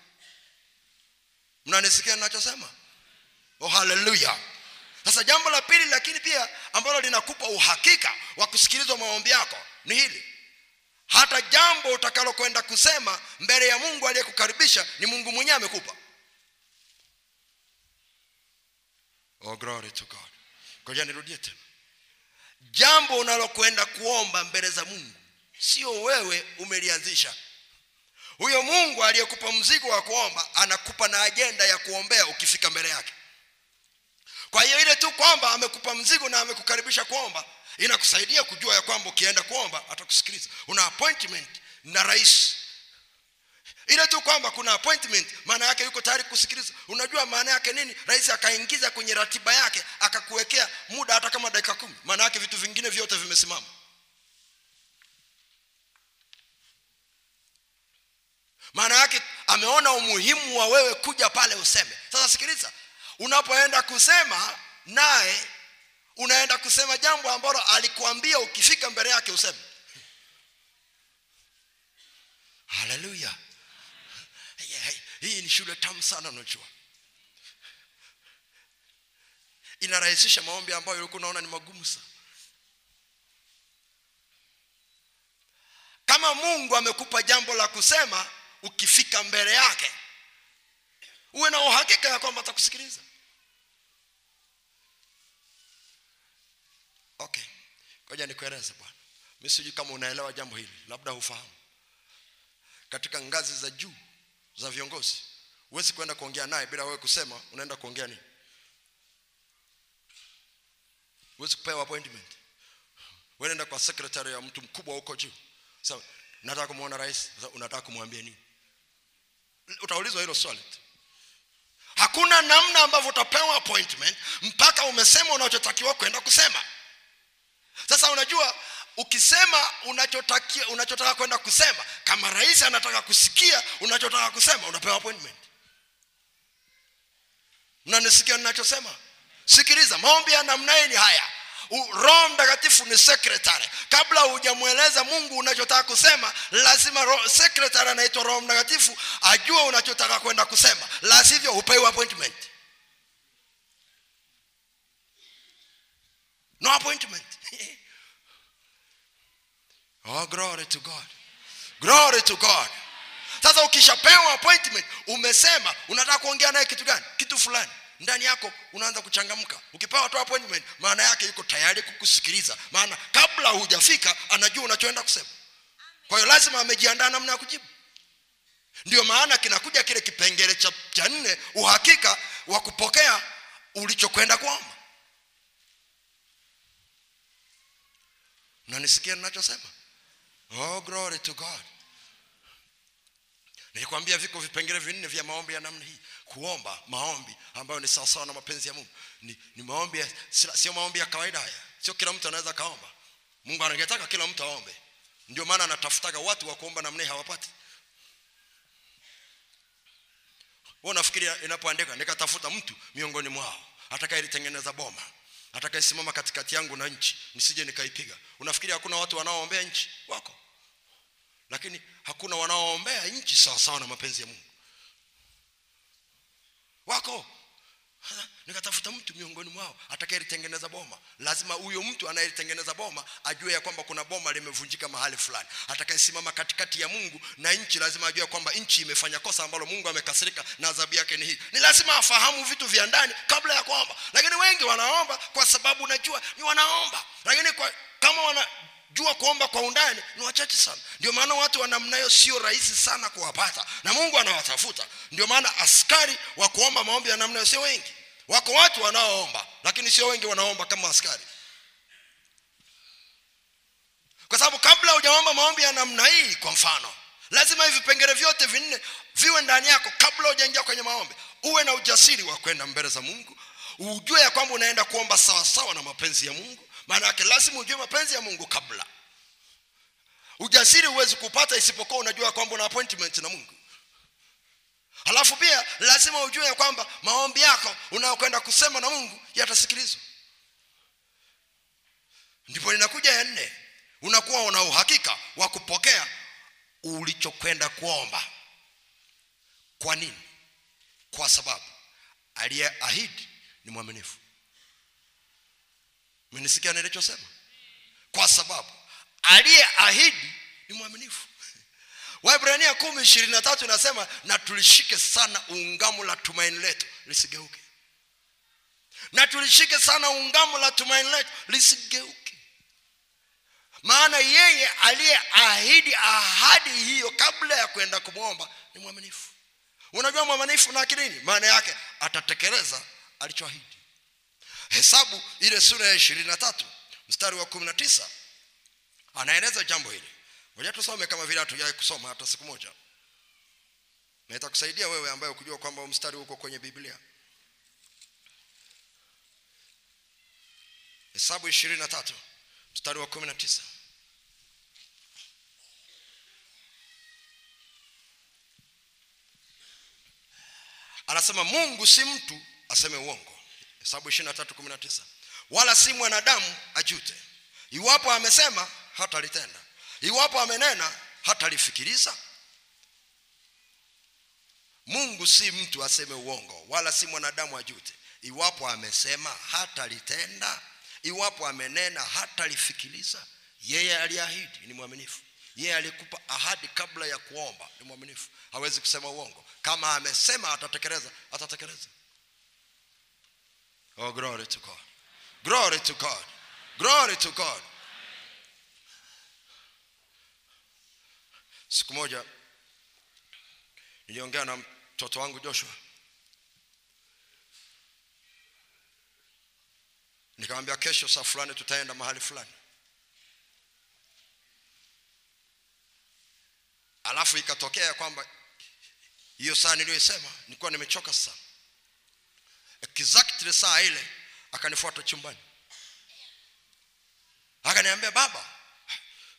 Mnanisikia ninachosema? Oh haleluya sasa jambo la pili lakini pia ambalo linakupa uhakika wa kusikilizwa maombi yako ni hili. Hata jambo utakalokwenda kusema mbele ya mungu aliyekukaribisha ni mungu mwenyewe amekupa oh glory to god. Ngoja nirudie tena. Jambo unalokwenda kuomba mbele za mungu sio wewe umelianzisha. Huyo mungu aliyekupa mzigo wa kuomba anakupa na ajenda ya kuombea ukifika mbele yake. Kwa hiyo ile tu kwamba amekupa mzigo na amekukaribisha kuomba inakusaidia kujua ya kwamba ukienda kuomba atakusikiliza. Una appointment na rais ile tu kwamba kuna appointment maana yake yuko tayari kusikiliza. Unajua maana yake nini? Rais akaingiza kwenye ratiba yake akakuwekea muda hata kama dakika kumi. Maana yake vitu vingine vyote vimesimama. Maana yake ameona umuhimu wa wewe kuja pale useme. Sasa sikiliza unapoenda kusema naye unaenda kusema jambo ambalo alikuambia ukifika mbele yake useme. Haleluya hii ni shule tamu sana unajua. Inarahisisha maombi ambayo ulikuwa unaona ni magumu sana. Kama mungu amekupa jambo la kusema ukifika mbele yake uwe na uhakika ya kwamba atakusikiliza. Okay. Ngoja nikueleze bwana. Mi sijui kama unaelewa jambo hili labda hufahamu. Katika ngazi za juu za viongozi. Huwezi kwenda kuongea naye bila wewe kusema unaenda kuongea nini. Huwezi kupewa appointment. Wewe kwa secretary ya mtu mkubwa huko juu. Sasa nataka kumuona rais. Unataka kumwambia nini? Utaulizwa hilo swali hakuna namna ambavyo utapewa appointment mpaka umesema unachotakiwa kwenda kusema. Sasa unajua ukisema unachotakia unachotaka kwenda kusema kama rais anataka kusikia unachotaka kusema unapewa appointment. Mnanisikia ninachosema? Sikiliza maombi ya namna ni haya. Roho mtakatifu ni secretary. Kabla hujamweleza mungu unachotaka kusema lazima ro- secretary anaitwa roho mtakatifu ajue unachotaka kwenda kusema. La sivyo appointment. No appointment oh glory to god. Glory to god. Sasa ukishapewa appointment umesema unataka kuongea naye kitu gani? Kitu fulani. Ndani yako unaanza kuchangamka. Ukipewa tu appointment maana yake yuko tayari kukusikiliza. Maana kabla hujafika anajua unachoenda kusema. Kwa hiyo lazima amejiandaa namna ya kujibu. Ndio maana kinakuja kile kipengele cha, cha nne uhakika wa kupokea ulichokwenda kuomba. Unanisikia ninachosema oh glory to god. Nilikwambia viko vipengele vinne vya maombi ya namna hii. Kuomba maombi ambayo ni sawasawa na mapenzi ya mungu. Ni, ni maombi sio maombi ya kawaida haya. Sio kila mtu anaweza kaomba mungu anangetaka kila mtu aombe. Ndio maana anatafutaga watu wa kuomba namna hii hawapati. Wewe unafikiria inapoandika nikatafuta mtu miongoni mwao atakayelitengeneza boma atakayesimama katikati yangu na nchi nisije nikaipiga. Unafikiri hakuna watu wanaoombea nchi? Wako. Lakini hakuna wanaoombea nchi sawasawa na mapenzi ya mungu. Wako nikatafuta mtu miongoni mwao atakayetengeneza boma. Lazima huyo mtu anayetengeneza boma ajue ya kwamba kuna boma limevunjika mahali fulani. Atakayesimama katikati ya mungu na nchi lazima ajue kwamba nchi imefanya kosa ambalo mungu amekasirika na adhabu yake ni hii. Ni lazima afahamu vitu vya ndani kabla ya kuomba. Lakini wengi wanaomba kwa sababu najua ni wanaomba. Lakini kwa, kama wanajua kuomba kwa undani ni wachache sana. Ndio maana watu wa namna hiyo sio rahisi sana kuwapata. Na mungu anawatafuta. Ndio maana askari wa kuomba maombi ya namna hiyo sio wengi. Wako watu wanaoomba lakini sio wengi wanaomba kama askari. Kwa sababu kabla hujaomba maombi ya namna hii kwa mfano lazima hivi vipengele vyote vinne viwe ndani yako kabla hujaingia kwenye maombi. Uwe na ujasiri wa kwenda mbele za mungu. Ujue ya kwamba unaenda kuomba sawasawa na mapenzi ya mungu maana yake lazima ujue mapenzi ya mungu kabla. Ujasiri huwezi kupata isipokuwa unajua kwamba una appointment na mungu. Halafu pia lazima ujue ya kwamba maombi yako unayokwenda kusema na mungu yatasikilizwa. Ndipo linakuja ya nne. Unakuwa una uhakika wa kupokea ulichokwenda kuomba. Kwa nini? Kwa sababu aliyeahidi ni mwaminifu menisikia nilichosema? Kwa sababu aliyeahidi ni mwaminifu. Waibrania kumi ishirini na tatu inasema na tulishike sana ungamo la tumaini letu lisigeuke. Na tulishike sana ungamo la tumaini letu lisigeuke. Maana yeye aliyeahidi ahadi hiyo kabla ya kwenda kumwomba ni mwaminifu. Unajua mwaminifu na nini? Maana yake atatekeleza alichoahidi hesabu ile sura ya ishirini na tatu mstari wa kumi na tisa. Anaeleza jambo hili. Moja tusome kama vile hatujawai kusoma hata siku moja. Na itakusaidia wewe ambaye ukujua kwamba mstari uko kwenye biblia. Hesabu ishirini na tatu mstari wa kumi na tisa. Anasema mungu si mtu aseme uongo hesabu ishirini na tatu kumi na tisa. Wala si mwanadamu ajute. Iwapo amesema hatalitenda. Iwapo amenena hatalifikiriza. Mungu si mtu aseme uongo wala si mwanadamu ajute. Iwapo amesema hatalitenda. Iwapo amenena hatalifikiriza. Yeye aliahidi ni mwaminifu. Yeye alikupa ahadi kabla ya kuomba ni mwaminifu. Hawezi kusema uongo. Kama amesema atatekeleza atatekeleza oh glory to god. Glory to god. Glory to god. Siku moja niliongea na mtoto wangu joshua. Nikamwambia kesho saa fulani tutaenda mahali fulani. Alafu ikatokea kwamba hiyo saa niliyoisema nilikuwa nimechoka sana exactly saa ile akanifuata chumbani. Akaniambia baba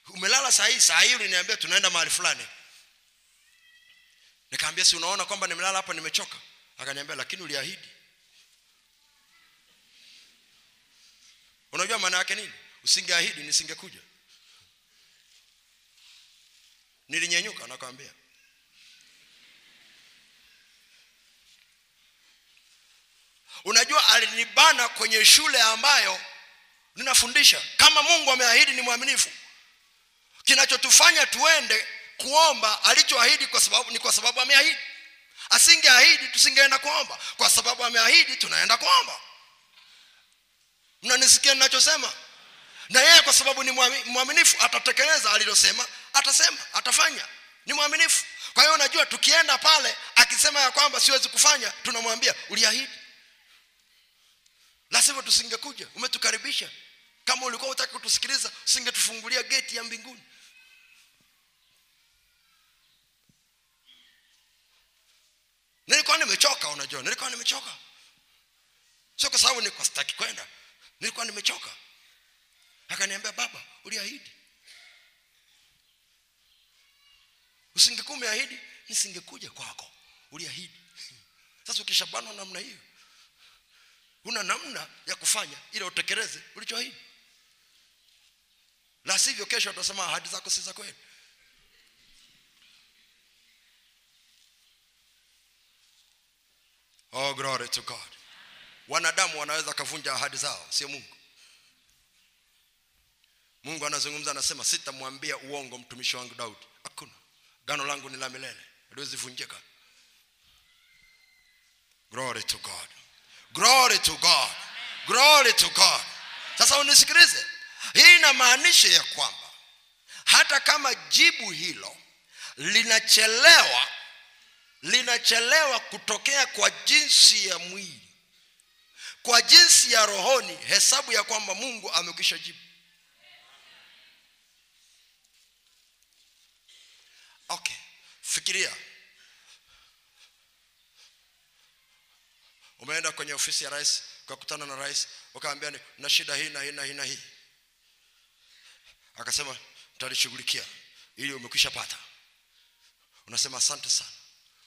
umelala saa hii saa hii uliniambia tunaenda mahali fulani. Nikaambia si unaona kwamba nimelala hapa nimechoka? Akaniambia lakini uliahidi. Unajua maana yake nini? Usingeahidi nisingekuja. Nilinyenyuka nakwambia unajua alinibana kwenye shule ambayo ninafundisha. Kama mungu ameahidi ni mwaminifu. Kinachotufanya tuende kuomba alichoahidi kwa sababu ni kwa sababu ameahidi. Asingeahidi tusingeenda kuomba. Kwa sababu ameahidi tunaenda kuomba. Mnanisikia ninachosema? Na yeye kwa sababu ni mwaminifu atatekeleza alilosema atasema atafanya. Ni mwaminifu. Kwa hiyo unajua tukienda pale akisema ya kwamba siwezi kufanya tunamwambia uliahidi la tusingekuja. Umetukaribisha. Kama ulikuwa utaki kutusikiliza usingetufungulia geti ya mbinguni. Nilikuwa nimechoka unajua. Nilikuwa nimechoka. Sio kwa sababu nilikuwa sitaki kwenda. Nilikuwa nimechoka. Akaniambia baba uliahidi. Usingekuwa umeahidi nisingekuja kwako. Uliahidi. Sasa ukishabanwa namna hiyo una namna ya kufanya ili utekeleze ulichoahidi. La sivyo kesho atasema ahadi zako si za kweli. Oh glory to god. Wanadamu wanaweza kavunja ahadi zao sio mungu. Mungu anazungumza anasema sitamwambia uongo mtumishi wangu daudi. Hakuna. Gano langu ni la milele haliwezi glory to god glory to god. Glory to god. Sasa unisikilize. Hii inamaanisha ya kwamba hata kama jibu hilo linachelewa linachelewa kutokea kwa jinsi ya mwili kwa jinsi ya rohoni hesabu ya kwamba mungu amekwisha jibu. Okay. Fikiria umeenda kwenye ofisi ya rais ukakutana na rais ukaambia na shida hii na hii na hii na hii. Akasema nitalishughulikia. Ili umekwisha pata. Unasema asante sana.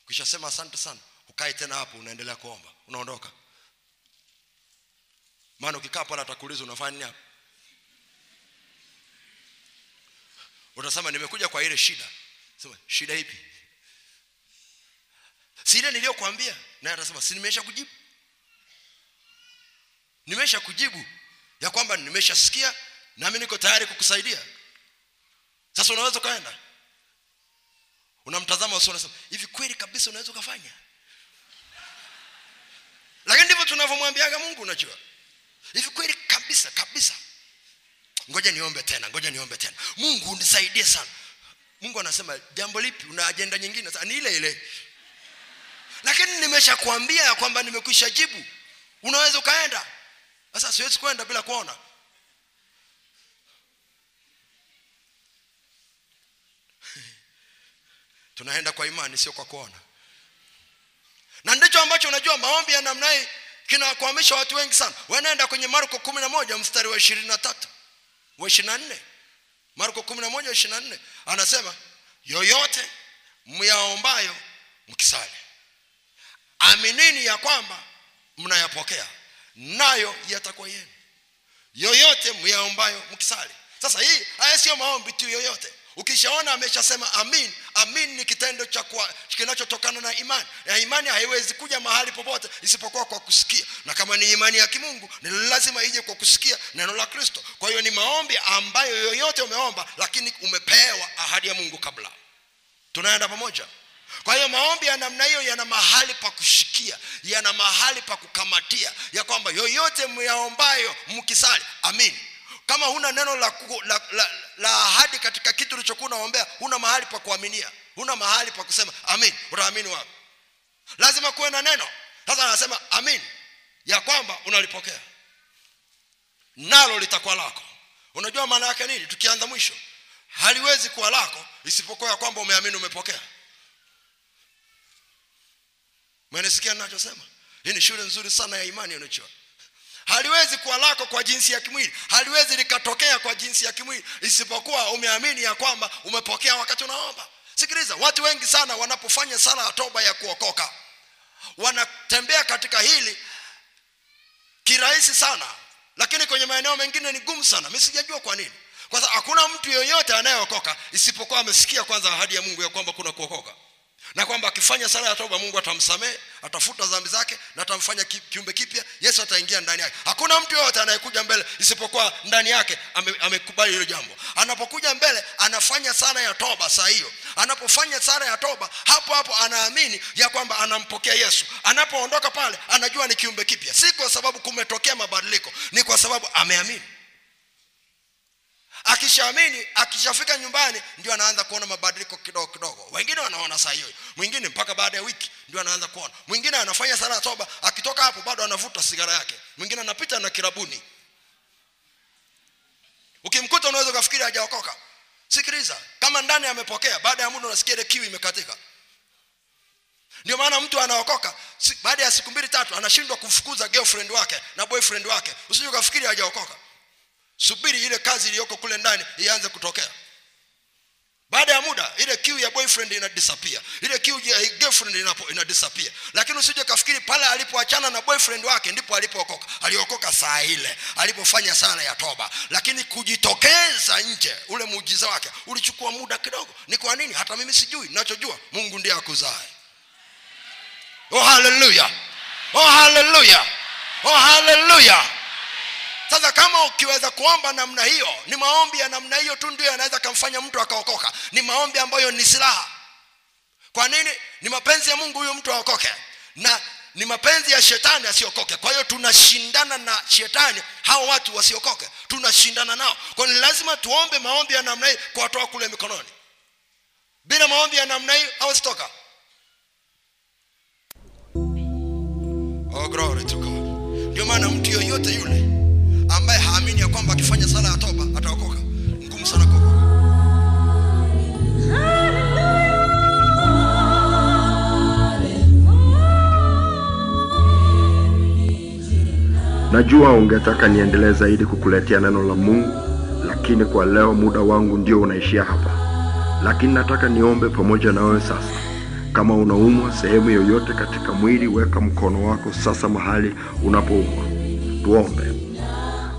Ukishasema asante sana ukae tena hapo unaendelea kuomba. Unaondoka. Maana ukikaa pale atakuuliza unafanya nini hapo utasema nimekuja kwa ile shida. Sema shida ipi si ile niliyokuambia naye atasema si nimesha kujibu. Nimesha kujibu ya kwamba nimeshasikia nami niko tayari kukusaidia. Sasa unaweza ukaenda. Unamtazama usio unasema hivi kweli kabisa unaweza ukafanya? Lakini ndivyo tunavyomwambiaga mungu unajua. Hivi kweli kabisa kabisa. Ngoja niombe tena ngoja niombe tena. Mungu unisaidie sana. Mungu anasema jambo lipi? Una ajenda nyingine? Ni ile ile lakini nimeshakwambia ya kwamba nimekwisha jibu. Unaweza ukaenda. Sasa siwezi kwenda bila kuona. Tunaenda kwa imani sio kwa kuona. Na ndicho ambacho unajua maombi ya namna hii kinawakwamisha watu wengi sana. Wanaenda kwenye marko kumi na moja mstari wa ishirini na tatu wa ishirini na nne. Marko kumi na moja ishirini na nne. Anasema yoyote myaombayo mkisali aminini ya kwamba mnayapokea nayo yatakuwa yenu. Yoyote myaombayo mkisali. Sasa hii haya sio maombi tu yoyote. Ukishaona ameshasema amin amin ni kitendo cha kinachotokana na imani. Na imani haiwezi kuja mahali popote isipokuwa kwa kusikia. Na kama ni imani ya kimungu ni lazima ije kwa kusikia neno la kristo. Kwa hiyo ni maombi ambayo yoyote umeomba lakini umepewa ahadi ya mungu kabla. Tunaenda pamoja kwa hiyo maombi ya namna hiyo yana mahali pa kushikia yana mahali pa kukamatia ya kwamba yoyote myaombayo mkisali amin. Kama huna neno la, la, la, la ahadi katika kitu ulichokuwa unaombea huna mahali pa kuaminia huna mahali pa kusema amin. Utaamini wapi? Lazima kuwe na neno. Sasa anasema amin ya kwamba unalipokea. Nalo litakuwa lako. Unajua maana yake nini? Tukianza mwisho haliwezi kuwa lako isipokuwa ya kwamba umeamini umepokea mwenesikia ninachosema? Hii ni shule nzuri sana ya imani unachoa haliwezi kuwa lako kwa jinsi ya kimwili. Haliwezi likatokea kwa jinsi ya kimwili isipokuwa umeamini ya kwamba umepokea wakati unaomba. Sikiliza watu wengi sana wanapofanya sala ya toba ya kuokoka wanatembea katika hili kirahisi sana lakini kwenye maeneo mengine ni gumu sana. Mi sijajua kwa nini. Kwa sababu hakuna mtu yoyote anayeokoka isipokuwa amesikia kwanza ahadi ya mungu ya kwamba kuna kuokoka na kwamba akifanya sala ya toba mungu atamsamehe atafuta dhambi zake na atamfanya kiumbe kipya yesu ataingia ndani yake. Hakuna mtu yoyote anayekuja mbele isipokuwa ndani yake amekubali ame- hilo jambo. Anapokuja mbele anafanya sala ya toba saa hiyo. Anapofanya sala ya toba hapo hapo anaamini ya kwamba anampokea yesu. Anapoondoka pale anajua ni kiumbe kipya. Si kwa sababu kumetokea mabadiliko ni kwa sababu ameamini akishaamini akishafika nyumbani ndio anaanza kuona mabadiliko kidogo kidogo. Wengine wanaona saa hiyo mwingine mpaka baada ya wiki ndio anaanza kuona. Mwingine anafanya sala ya toba akitoka hapo bado anavuta sigara yake. Mwingine anapita na kirabuni. Ukimkuta unaweza ukafikiri hajaokoka. Sikiliza kama ndani amepokea baada ya muda unasikia ile kiu imekatika. Ndio maana mtu anaokoka baada ya siku mbili tatu anashindwa kumfukuza girlfriend wake na boyfriend wake. Usije ukafikiri hajaokoka subiri ile kazi iliyoko kule ndani ianze kutokea. Baada ya muda ile kiu ya boyfriend ina disappear. Ile kiu ya girlfriend inapo ina disappear. Lakini usije kafikiri pale alipoachana na boyfriend wake ndipo alipookoka. Aliokoka saa ile alipofanya sala ya toba. Lakini kujitokeza nje ule muujiza wake ulichukua muda kidogo. Ni kwa nini? Hata mimi sijui. Ninachojua mungu ndiye akuzae. Oh haleluya oh haleluya oh haleluya sasa kama ukiweza kuomba namna hiyo ni maombi ya namna hiyo tu ndio yanaweza kamfanya mtu akaokoka. Ni maombi ambayo ni silaha. Kwa nini? Ni mapenzi ya mungu huyo mtu aokoke. Na ni mapenzi ya shetani asiokoke. Kwa hiyo tunashindana na shetani hao watu wasiokoke. Tunashindana nao. Kwa ni lazima tuombe maombi ya namna hii kuwatoa kule mikononi. Bila maombi ya namna hii hawazitoka oh, glory to God. ndio maana mtu yoyote yule ambaye haamini ya kwamba akifanya sala ya toba ataokoka. Ngumu sana kuokoka. Najua ungetaka niendelee zaidi kukuletea neno la mungu lakini kwa leo muda wangu ndio unaishia hapa. Lakini nataka niombe pamoja na wewe sasa. Kama unaumwa sehemu yoyote katika mwili weka mkono wako sasa mahali unapoumwa tuombe.